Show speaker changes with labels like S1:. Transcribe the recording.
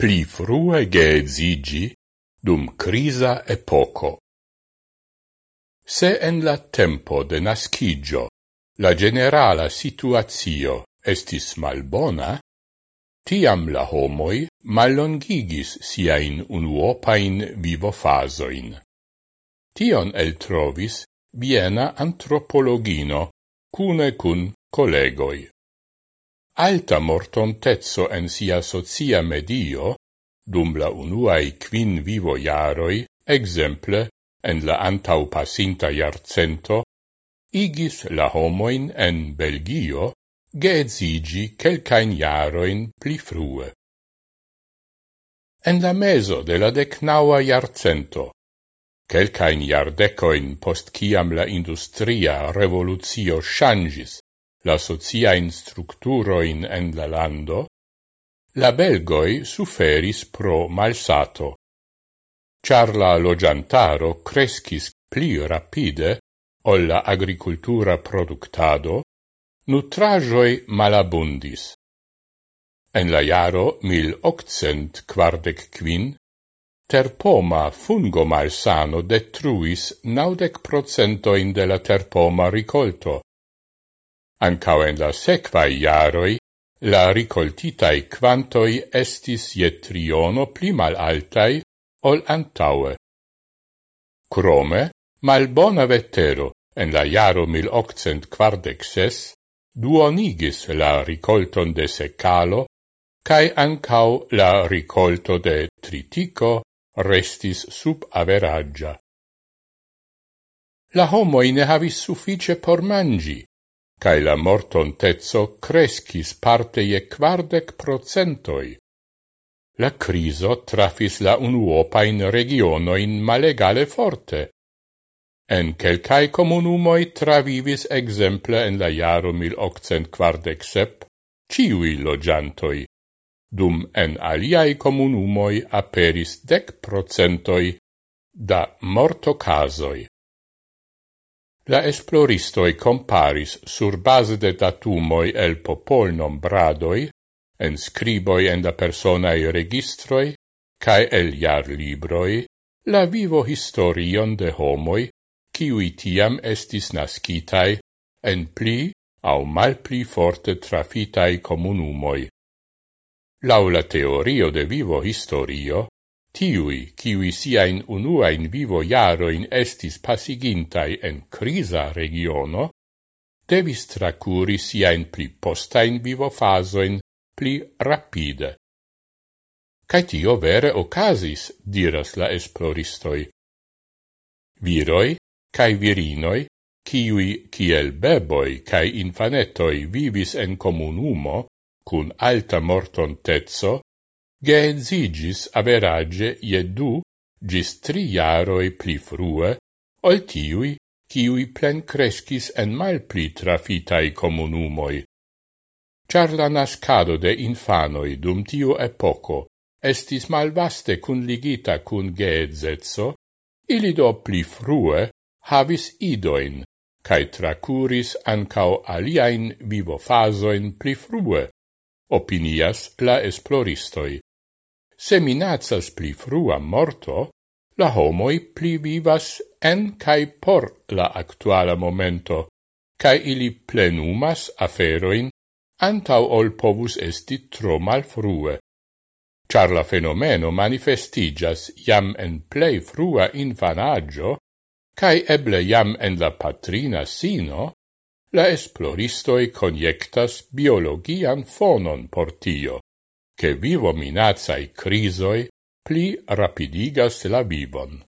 S1: pli frue geedzigi dum crisa epoco. Se en la tempo de nascigio la generala situatio estis malbona, tiam la homoi mallongigis siain unuopain vivofasoin. Tion eltrovis Viena antropologino cune cun collegoi alta mortontezzo en sia socia medio, dum la unuae quin vivo iaroi, exemple, en la antau passinta iarcento, igis la homoin en Belgio geedzigi quelcain iaroin pli frue. En la meso de la decnaua iarcento, quelcain iardecoin post ciam la industria revoluzio changis la sociain structuroin en la lando, la belgoi suferis pro malsato. Char la logiantaro crescis pli rapide ol la agricultura productado, nutrajoi malabundis. En la jaro 1845 terpoma fungo malsano detruis naudec procentoin de la terpoma ricolto, Ancao en la sequae iaroi, la ricoltitai quantoi estis je triono pli mal altai ol antaue. Crome, malbona vetero en la iaro 1846 duonigis la ricolton de secalo, cae ancao la ricolto de tritico restis sub averaggia. La homoi ne havis suffice por mangi, cae la mortontezzo crescis parte je quardec procentoi. La criso trafis la unuopain regionoin malegale forte. En quelcae comunumoi travivis exemple en la jaro 1847 ciui logiantoi, dum en aliai comunumoi aperis dec procentoi da morto casoi. La esploristoi comparis sur base de datumoi el popol nombradoi, en scriboi en da personae registroi, cae el jar libroi, la vivo historion de homoi, ciui tiam estis nascitai, en pli au mal pli forte trafitai comunumoi. Laula teorio de vivo historio, Tiui, kiui siain unuain vivo jaroin estis pasigintai en crisa regiono, devis tracuri siain pli postain vivo fasoin pli rapide. Cai tio vere ocasis, diras la esploristoi. Viroi, cae virinoi, kiui kiel beboi cae infanetoi vivis en comunumo, cun alta mortontezzo, geenzigis average je du gis tri jaroi pli frue, ol tiui, kiui plen crescis en mal pli trafitai comunumoi. Char la nascado de infanoi dum tiu epoco estis malvaste cun ligita cun geedzezzo, ili do pli frue havis idoin, cae tracuris ancao aliaen vivofasoin pli frue, opinias la esploristoi se minazas pli frua morto, la homoi pli vivas en cae por la actuala momento, cae ili plenumas aferoin antau ol povus esti tro malfrue. Char la fenomeno manifestigas jam en plei frua infanaggio, cae eble jam en la patrina sino, la esploristoi conjectas biologian fonon por tio che vivo minacai crisoi pli rapidigas la vivon.